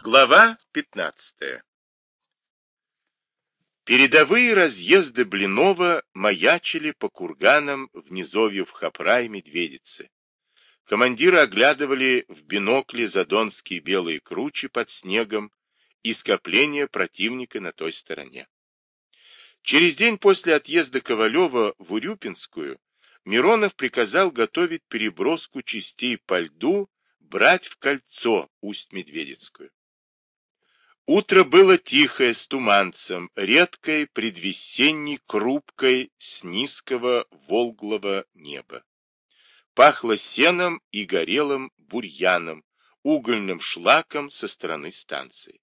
Глава 15. Передовые разъезды Блинова маячили по курганам в низовью в Хапра и Медведице. Командиры оглядывали в бинокле задонские белые кручи под снегом и скопление противника на той стороне. Через день после отъезда Ковалева в Урюпинскую Миронов приказал готовить переброску частей по льду брать в кольцо Усть-Медведицкую. Утро было тихое, с туманцем, редкой предвесенней крупкой с низкого волглого неба. Пахло сеном и горелым бурьяном, угольным шлаком со стороны станции.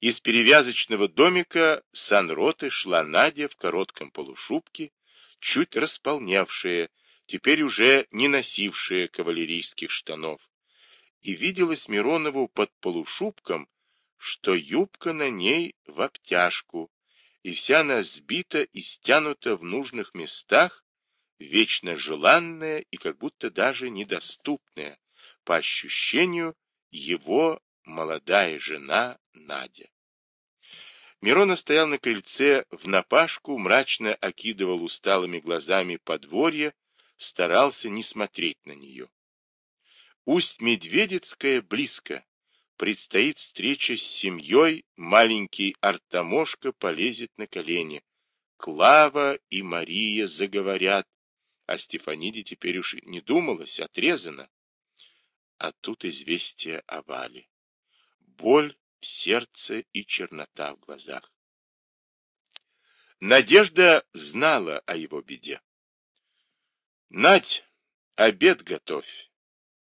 Из перевязочного домика санроты шла Надя в коротком полушубке, чуть располнявшая, теперь уже не носившая кавалерийских штанов. И виделась Миронову под полушубком, что юбка на ней в обтяжку, и вся она сбита и стянута в нужных местах, вечно желанная и как будто даже недоступная, по ощущению, его молодая жена Надя. Миронов стоял на крыльце в напашку, мрачно окидывал усталыми глазами подворье, старался не смотреть на нее. Усть-Медведицкая близко, предстоит встреча с семьей, маленький Артамошка полезет на колени. Клава и Мария заговорят, а Стефаниде теперь уж не думалось, отрезано. А тут известие о Вале. Боль в сердце и чернота в глазах. Надежда знала о его беде. — Надь, обед готовь.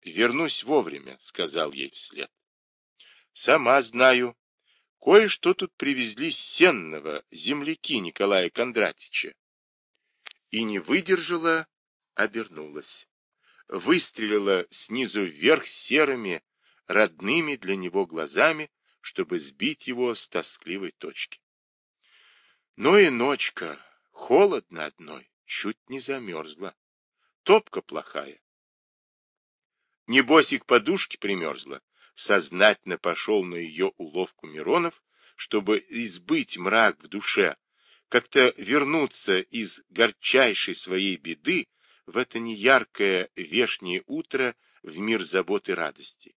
Вернусь вовремя, — сказал ей вслед. Сама знаю. Кое-что тут привезли с Сенного, земляки Николая Кондратича. И не выдержала, обернулась. Выстрелила снизу вверх серыми, родными для него глазами, чтобы сбить его с тоскливой точки. Но и ночка, холодно одной, чуть не замерзла. Топка плохая. Небось и к подушке примерзла, сознательно пошел на ее уловку Миронов, чтобы избыть мрак в душе, как-то вернуться из горчайшей своей беды в это неяркое вешнее утро в мир заботы и радости.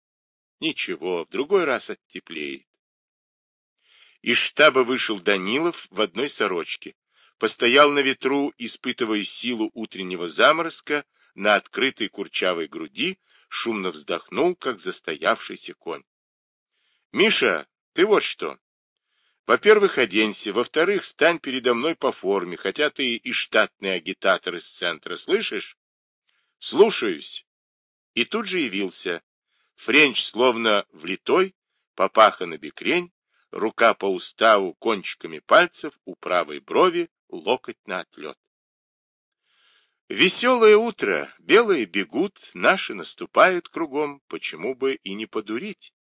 Ничего, в другой раз оттеплеет. Из штаба вышел Данилов в одной сорочке, постоял на ветру, испытывая силу утреннего заморозка, на открытой курчавой груди, шумно вздохнул, как застоявшийся конь. — Миша, ты вот что. Во-первых, оденься, во-вторых, стань передо мной по форме, хотя ты и штатный агитатор из центра, слышишь? — Слушаюсь. И тут же явился. Френч словно влитой, папаха на бекрень, рука по уставу кончиками пальцев, у правой брови локоть на отлет. Веселое утро, белые бегут, наши наступают кругом, почему бы и не подурить?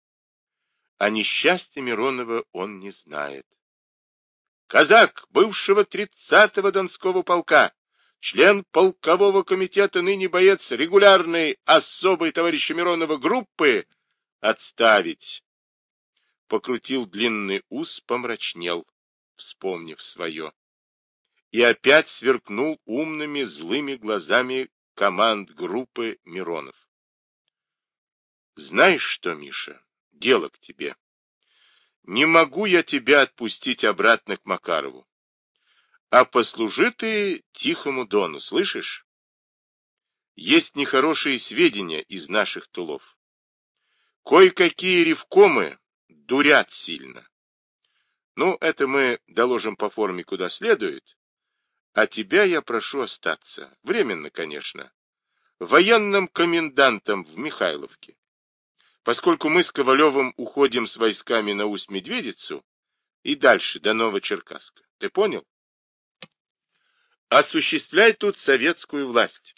А несчастья Миронова он не знает. Казак бывшего тридцатого Донского полка, член полкового комитета, ныне боец регулярной особой товарища Миронова группы, отставить. Покрутил длинный ус, помрачнел, вспомнив свое и опять сверкнул умными злыми глазами команд группы Миронов. Знаешь что, Миша, дело к тебе. Не могу я тебя отпустить обратно к Макарову. А послужи ты Тихому Дону, слышишь? Есть нехорошие сведения из наших тулов. Кое-какие ревкомы дурят сильно. Ну, это мы доложим по форме куда следует, а тебя я прошу остаться. Временно, конечно. Военным комендантом в Михайловке. Поскольку мы с Ковалевым уходим с войсками на Усть-Медведицу и дальше до Новочеркасска. Ты понял? Осуществляй тут советскую власть.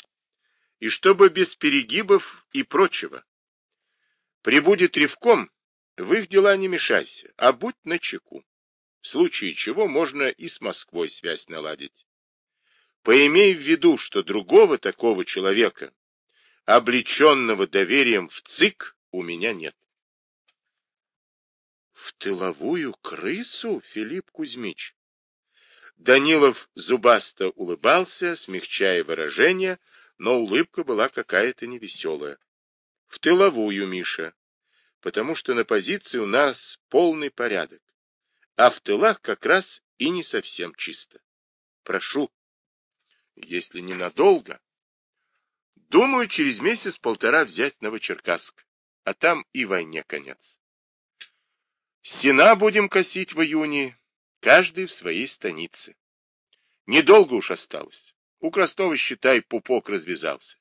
И чтобы без перегибов и прочего. Прибудет ревком, в их дела не мешайся, а будь начеку. В случае чего можно и с Москвой связь наладить. Поимей в виду, что другого такого человека, облеченного доверием в ЦИК, у меня нет. В тыловую крысу, Филипп Кузьмич? Данилов зубасто улыбался, смягчая выражение, но улыбка была какая-то невеселая. В тыловую, Миша, потому что на позиции у нас полный порядок, а в тылах как раз и не совсем чисто. Прошу, если ненадолго, думаю, через месяц-полтора взять Новочеркасск, а там и войне конец. Сена будем косить в июне, каждый в своей станице. Недолго уж осталось. У Крастова, считай, пупок развязался.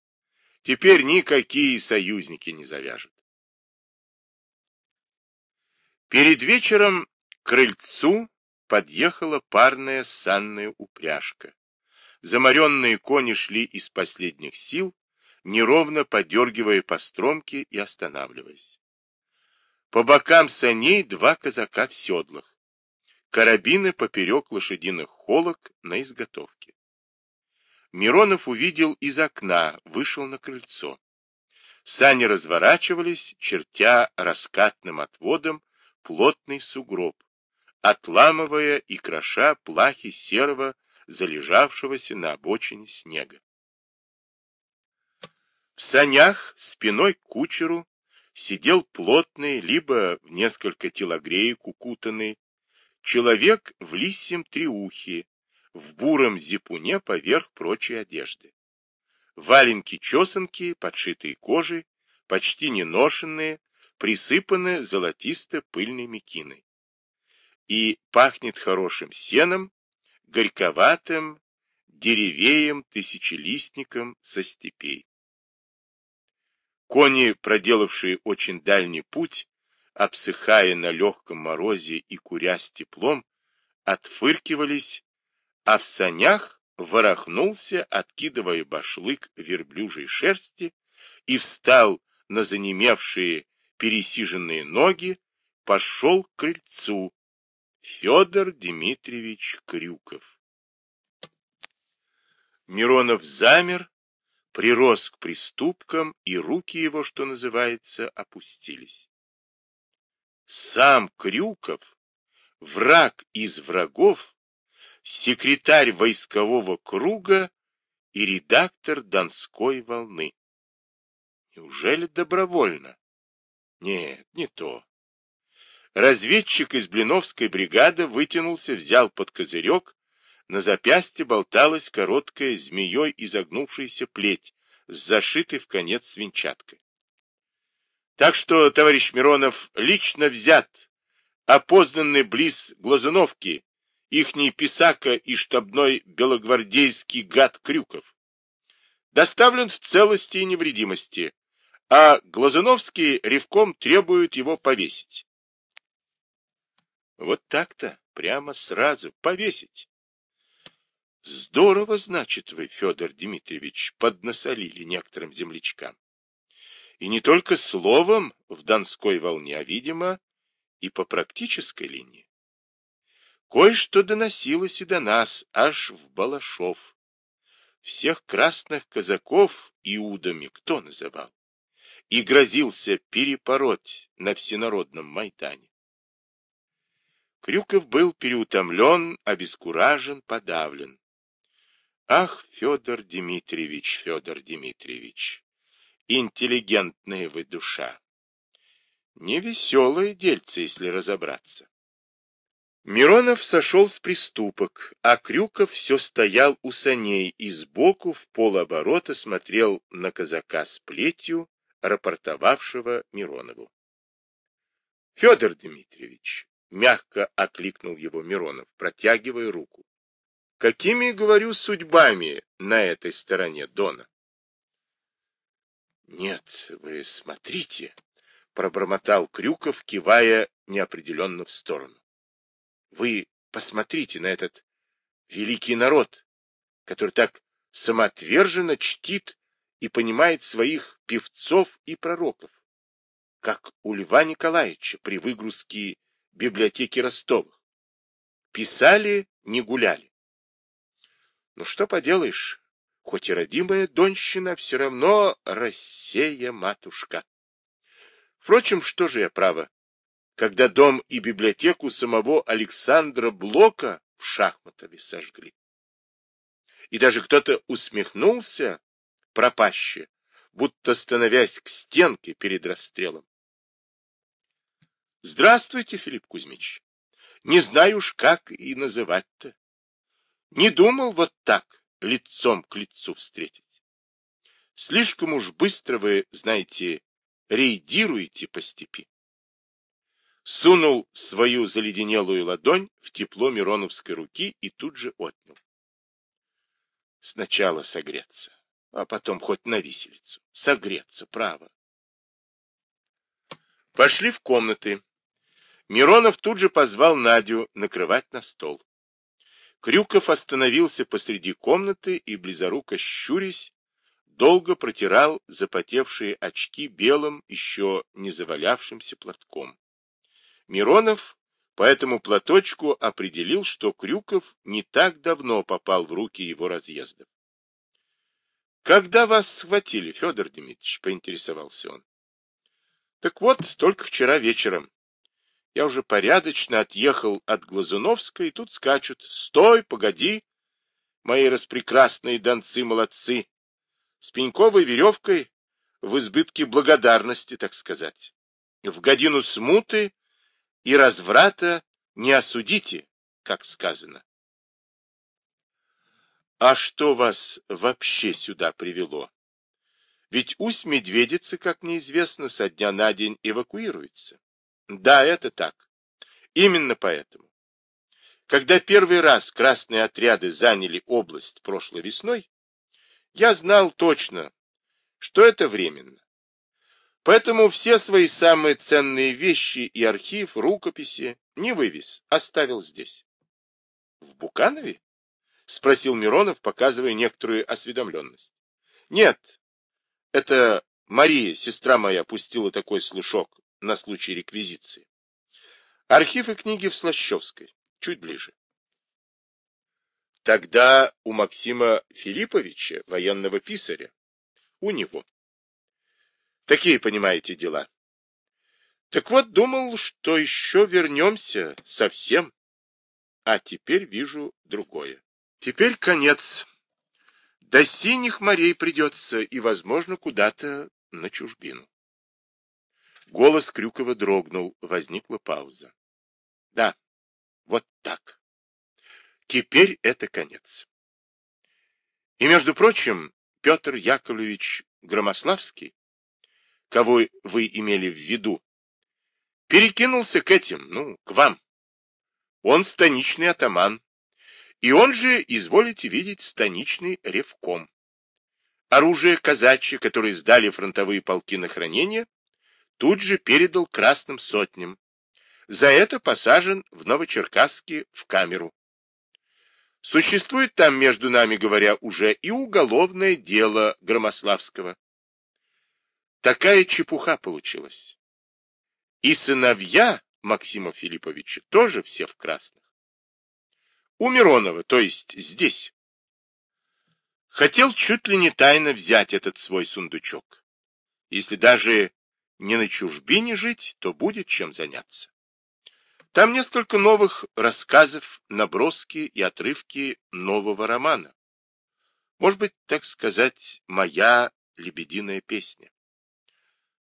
Теперь никакие союзники не завяжут. Перед вечером к крыльцу подъехала парная санная упряжка. Замаренные кони шли из последних сил, неровно подергивая по стромке и останавливаясь. По бокам саней два казака в седлах карабины поперек лошадиных холок на изготовке. Миронов увидел из окна, вышел на крыльцо. Сани разворачивались, чертя раскатным отводом плотный сугроб, отламывая и кроша плахи серого, залежавшегося на обочине снега. В санях спиной к кучеру сидел плотный, либо в несколько телогреек укутанный, Человек в лисьем триухе, в буром зипуне поверх прочей одежды. Валенки-чесанки, подшитые кожей, почти не ношенные, присыпаны золотисто-пыльной мекиной. И пахнет хорошим сеном, горьковатым, деревеем, тысячелистником со степей. Кони, проделавшие очень дальний путь, обсыхая на легком морозе и курясь теплом, отфыркивались, а в санях ворохнулся, откидывая башлык верблюжьей шерсти, и встал на занемевшие пересиженные ноги, пошел к крыльцу Федор Дмитриевич Крюков. Миронов замер, прирос к приступкам, и руки его, что называется, опустились. Сам Крюков, враг из врагов, секретарь войскового круга и редактор Донской волны. Неужели добровольно? Нет, не то. Разведчик из Блиновской бригады вытянулся, взял под козырек, на запястье болталась короткая змеей изогнувшаяся плеть с зашитой в конец свинчаткой. Так что, товарищ Миронов, лично взят, опознанный близ Глазуновки, ихний писака и штабной белогвардейский гад Крюков. Доставлен в целости и невредимости, а Глазуновский ревком требует его повесить. Вот так-то, прямо сразу, повесить. Здорово, значит, вы, Федор Дмитриевич, поднасолили некоторым землячкам. И не только словом в Донской волне, а, видимо, и по практической линии. Кое-что доносилось и до нас, аж в Балашов. Всех красных казаков иудами кто называл? И грозился перепороть на всенародном Майдане. Крюков был переутомлен, обескуражен, подавлен. Ах, Федор Дмитриевич, Федор Дмитриевич, интеллигентная вы душа. Невеселое дельце, если разобраться. Миронов сошел с приступок, а Крюков все стоял у саней и сбоку в полоборота смотрел на казака с плетью, рапортовавшего Миронову. — Федор Дмитриевич, — мягко окликнул его Миронов, протягивая руку, — какими, говорю, судьбами на этой стороне Дона? Нет, вы смотрите, пробормотал Крюков, кивая неопределенно в сторону. Вы посмотрите на этот великий народ, который так самоотверженно чтит и понимает своих певцов и пророков, как у Льва Николаевича при выгрузке библиотеки Ростовых. Писали, не гуляли. Ну что поделаешь, Хоть и родимая Донщина, все равно Россия матушка. Впрочем, что же я право? когда дом и библиотеку самого Александра Блока в Шахматове сожгли. И даже кто-то усмехнулся пропаще, будто становясь к стенке перед расстрелом. Здравствуйте, Филипп Кузьмич. Не знаю уж, как и называть-то. Не думал вот так лицом к лицу встретить. Слишком уж быстро вы, знаете, рейдируете по степи. Сунул свою заледенелую ладонь в тепло Мироновской руки и тут же отнял. Сначала согреться, а потом хоть на виселицу. Согреться, право. Пошли в комнаты. Миронов тут же позвал Надю накрывать на стол. Крюков остановился посреди комнаты и, близоруко щурясь, долго протирал запотевшие очки белым, еще не завалявшимся платком. Миронов по этому платочку определил, что Крюков не так давно попал в руки его разъездов. «Когда вас схватили, Федор Дмитриевич?» — поинтересовался он. «Так вот, только вчера вечером. Я уже порядочно отъехал от Глазуновской, и тут скачут. Стой, погоди, мои распрекрасные донцы-молодцы с пеньковой веревкой в избытке благодарности, так сказать. В годину смуты и разврата не осудите, как сказано. А что вас вообще сюда привело? Ведь усть медведицы, как неизвестно, со дня на день эвакуируется. Да, это так. Именно поэтому. Когда первый раз красные отряды заняли область прошлой весной, я знал точно, что это временно. Поэтому все свои самые ценные вещи и архив, рукописи не вывез, оставил здесь. — В Буканове? — спросил Миронов, показывая некоторую осведомленность. — Нет, это Мария, сестра моя, пустила такой слушок на случай реквизиции. Архив и книги в Слащевской, чуть ближе. Тогда у Максима Филипповича, военного писаря, у него. Такие, понимаете, дела. Так вот, думал, что еще вернемся совсем. А теперь вижу другое. Теперь конец. До синих морей придется и, возможно, куда-то на чужбину. Голос Крюкова дрогнул, возникла пауза. Да, вот так. Теперь это конец. И, между прочим, Петр Яковлевич Громославский, кого вы имели в виду, перекинулся к этим, ну, к вам. Он станичный атаман, и он же, изволите видеть, станичный ревком. Оружие казачье, которое сдали фронтовые полки на хранение, тут же передал красным сотням. За это посажен в Новочеркасске в камеру. Существует там, между нами говоря, уже и уголовное дело Громославского. Такая чепуха получилась. И сыновья Максима Филипповича тоже все в красных. У Миронова, то есть здесь. Хотел чуть ли не тайно взять этот свой сундучок. Если даже не на чужбине жить, то будет чем заняться. Там несколько новых рассказов, наброски и отрывки нового романа. Может быть, так сказать, моя лебединая песня.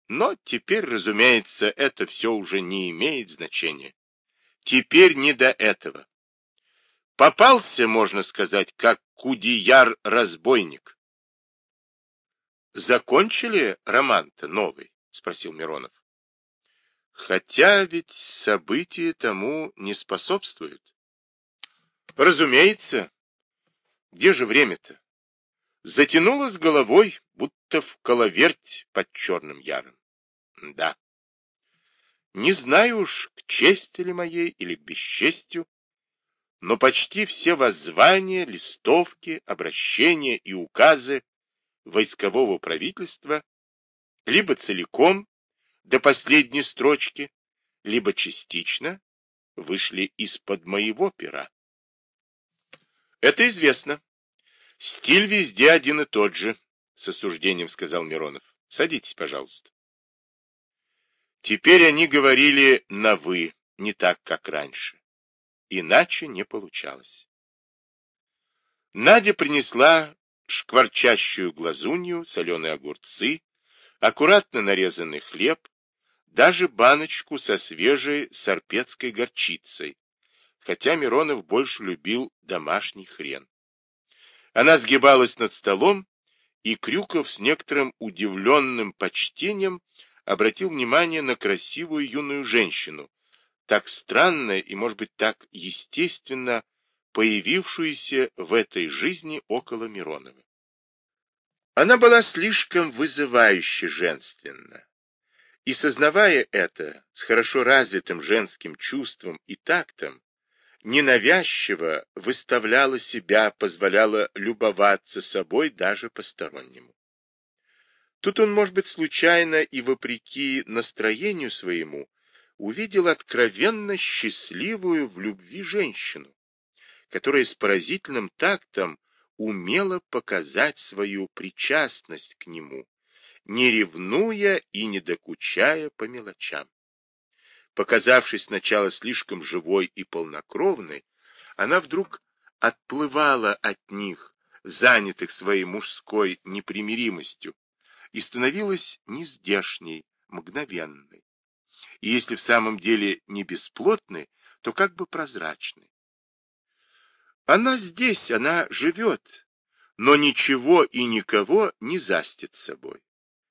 Но теперь, разумеется, это все уже не имеет значения. Теперь не до этого. Попался, можно сказать, как кудияр-разбойник. «Закончили роман-то новый?» — спросил Миронов. Хотя ведь события тому не способствуют. Разумеется. Где же время-то? Затянуло с головой, будто в коловерть под черным яром. Да. Не знаю уж, к чести ли моей или к бесчестью, но почти все воззвания, листовки, обращения и указы войскового правительства либо целиком, до последней строчки, либо частично вышли из-под моего пера. Это известно. Стиль везде один и тот же, с осуждением сказал Миронов. Садитесь, пожалуйста. Теперь они говорили на «вы», не так, как раньше. Иначе не получалось. Надя принесла шкварчащую глазунью, соленые огурцы, аккуратно нарезанный хлеб, даже баночку со свежей сарпетской горчицей, хотя Миронов больше любил домашний хрен. Она сгибалась над столом, и Крюков с некоторым удивленным почтением обратил внимание на красивую юную женщину, так странно и, может быть, так естественно появившуюся в этой жизни около Миронова. Она была слишком вызывающе женственна. И, сознавая это, с хорошо развитым женским чувством и тактом, ненавязчиво выставляла себя, позволяла любоваться собой даже постороннему. Тут он, может быть, случайно и вопреки настроению своему, увидел откровенно счастливую в любви женщину, которая с поразительным тактом умела показать свою причастность к нему, не ревнуя и не докучая по мелочам. Показавшись сначала слишком живой и полнокровной, она вдруг отплывала от них, занятых своей мужской непримиримостью, и становилась нездешней, мгновенной. И если в самом деле не бесплотной, то как бы прозрачной. Она здесь, она живет, но ничего и никого не застит собой.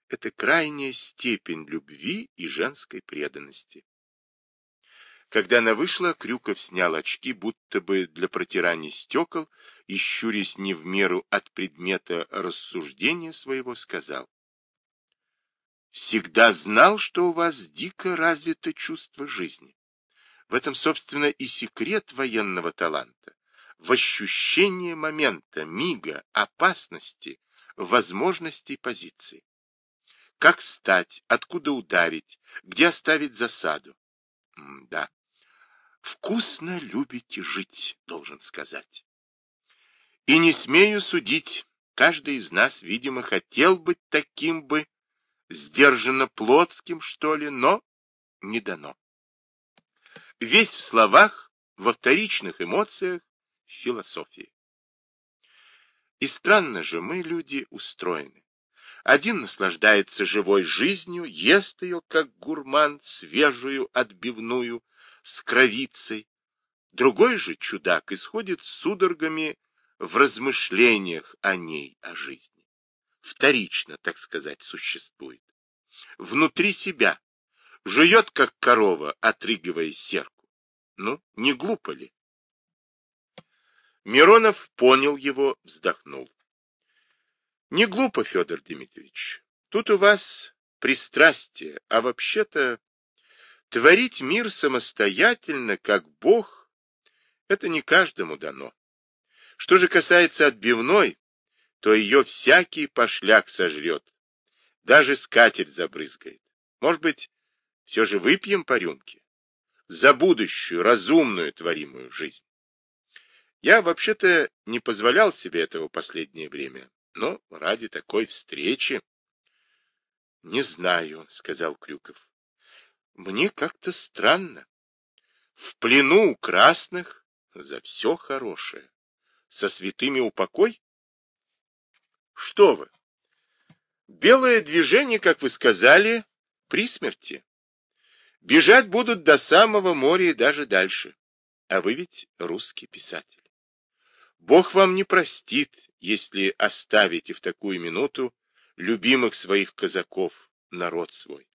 Это крайняя степень любви и женской преданности. Когда она вышла, Крюков снял очки, будто бы для протирания стекол, и, щурясь не в меру от предмета рассуждения своего, сказал. «Всегда знал, что у вас дико развито чувство жизни. В этом, собственно, и секрет военного таланта. В ощущении момента, мига, опасности, возможностей позиции. Как встать, откуда ударить, где оставить засаду. М да, Вкусно любите жить, должен сказать. И не смею судить, каждый из нас, видимо, хотел быть таким бы, сдержанно плотским, что ли, но не дано. Весь в словах, во вторичных эмоциях, в философии. И странно же мы, люди, устроены. Один наслаждается живой жизнью, ест ее, как гурман, свежую, отбивную, с кровицей. Другой же чудак исходит с судорогами в размышлениях о ней, о жизни. Вторично, так сказать, существует. Внутри себя. Жует, как корова, отрыгивая серку. Ну, не глупо ли? Миронов понял его, вздохнул. Не глупо, Федор Дмитриевич. Тут у вас пристрастие, а вообще-то Творить мир самостоятельно, как Бог, это не каждому дано. Что же касается отбивной, то ее всякий пошляк сожрет, даже скатерть забрызгает. Может быть, все же выпьем по рюмке? За будущую, разумную, творимую жизнь. Я вообще-то не позволял себе этого последнее время, но ради такой встречи... — Не знаю, — сказал Крюков. Мне как-то странно. В плену у красных за все хорошее. Со святыми упокой? Что вы? Белое движение, как вы сказали, при смерти. Бежать будут до самого моря и даже дальше. А вы ведь русский писатель. Бог вам не простит, если оставите в такую минуту любимых своих казаков, народ свой.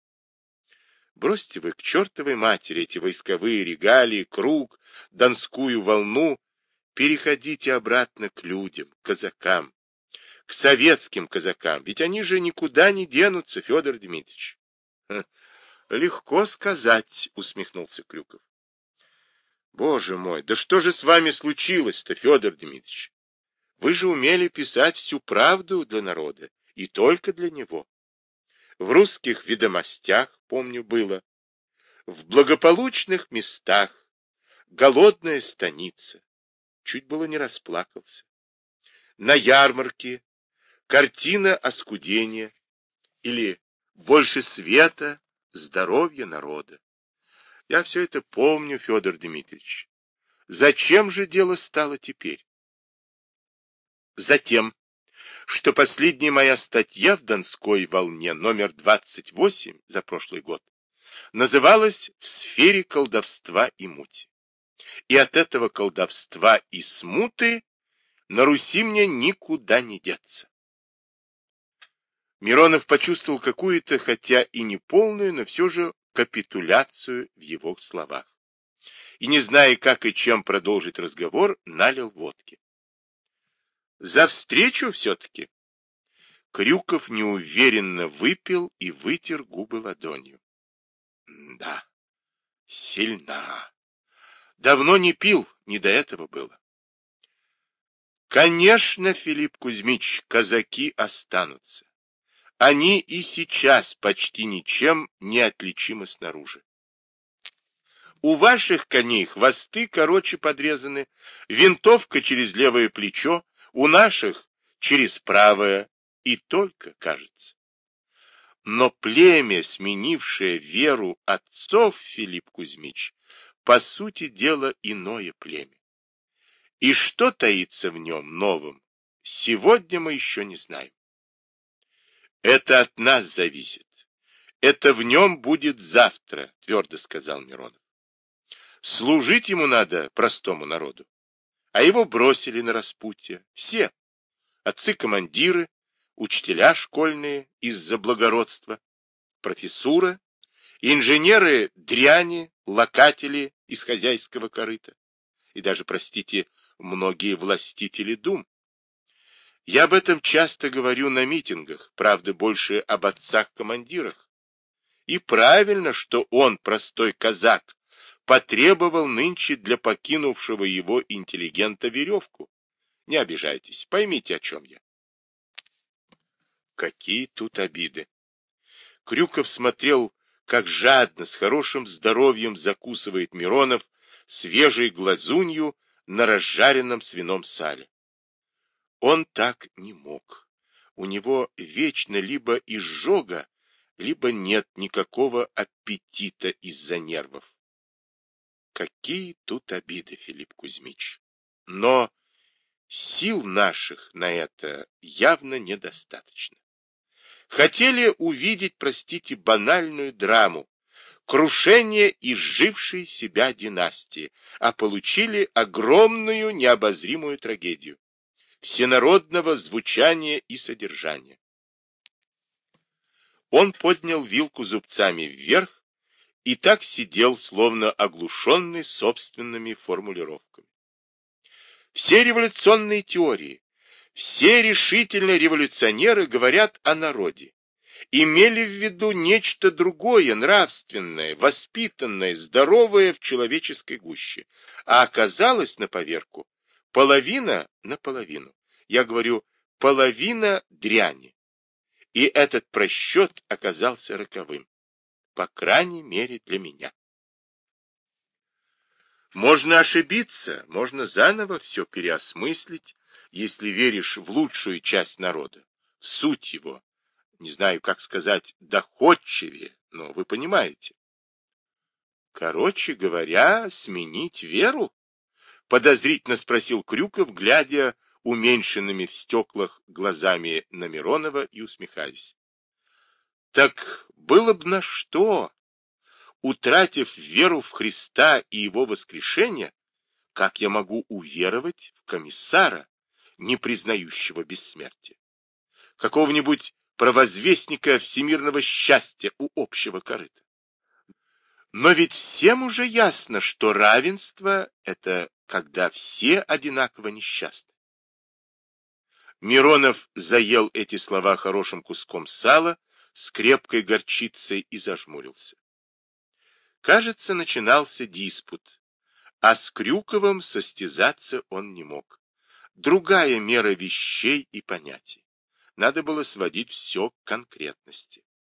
Бросьте вы к чертовой матери эти войсковые регалии, круг, донскую волну, переходите обратно к людям, к казакам, к советским казакам, ведь они же никуда не денутся, Федор Дмитриевич. Легко сказать, усмехнулся Крюков. Боже мой, да что же с вами случилось-то, Федор Дмитриевич? Вы же умели писать всю правду для народа, и только для него в русских ведомостях, помню, было, в благополучных местах, голодная станица. Чуть было не расплакался. На ярмарке картина оскудения или больше света, здоровье народа. Я все это помню, Федор Дмитриевич. Зачем же дело стало теперь? Затем, что последняя моя статья в Донской волне номер 28 за прошлый год называлась «В сфере колдовства и мути». И от этого колдовства и смуты на Руси мне никуда не деться. Миронов почувствовал какую-то, хотя и не полную, но все же капитуляцию в его словах. И, не зная, как и чем продолжить разговор, налил водки. За встречу все-таки. Крюков неуверенно выпил и вытер губы ладонью. Да, сильна. Давно не пил, не до этого было. Конечно, Филипп Кузьмич, казаки останутся. Они и сейчас почти ничем не отличимы снаружи. У ваших коней хвосты короче подрезаны, винтовка через левое плечо, у наших через правое и только, кажется. Но племя, сменившее веру отцов Филипп Кузьмич, по сути дела иное племя. И что таится в нем новым, сегодня мы еще не знаем. Это от нас зависит. Это в нем будет завтра, твердо сказал Миронов. Служить ему надо простому народу а его бросили на распутье. Все. Отцы-командиры, учителя школьные из-за благородства, профессура, инженеры дряни, локатели из хозяйского корыта и даже, простите, многие властители дум. Я об этом часто говорю на митингах, правда, больше об отцах-командирах. И правильно, что он, простой казак, потребовал нынче для покинувшего его интеллигента веревку. Не обижайтесь, поймите, о чем я. Какие тут обиды! Крюков смотрел, как жадно, с хорошим здоровьем закусывает Миронов свежей глазунью на разжаренном свином сале. Он так не мог. У него вечно либо изжога, либо нет никакого аппетита из-за нервов. Какие тут обиды, Филипп Кузьмич. Но сил наших на это явно недостаточно. Хотели увидеть, простите, банальную драму, крушение изжившей себя династии, а получили огромную необозримую трагедию всенародного звучания и содержания. Он поднял вилку зубцами вверх, и так сидел, словно оглушенный собственными формулировками. Все революционные теории, все решительные революционеры говорят о народе, имели в виду нечто другое, нравственное, воспитанное, здоровое в человеческой гуще, а оказалось на поверку половина на половину. Я говорю, половина дряни. И этот просчет оказался роковым по крайней мере для меня. Можно ошибиться, можно заново все переосмыслить, если веришь в лучшую часть народа, в суть его, не знаю, как сказать, доходчивее, но вы понимаете. Короче говоря, сменить веру? Подозрительно спросил Крюков, глядя уменьшенными в стеклах глазами на Миронова и усмехаясь. Так было бы на что, утратив веру в Христа и его воскрешение, как я могу уверовать в комиссара, не признающего бессмертия, какого-нибудь провозвестника всемирного счастья у общего корыта? Но ведь всем уже ясно, что равенство — это когда все одинаково несчастны. Миронов заел эти слова хорошим куском сала, с крепкой горчицей и зажмурился. Кажется, начинался диспут, а с Крюковым состязаться он не мог. Другая мера вещей и понятий. Надо было сводить все к конкретности.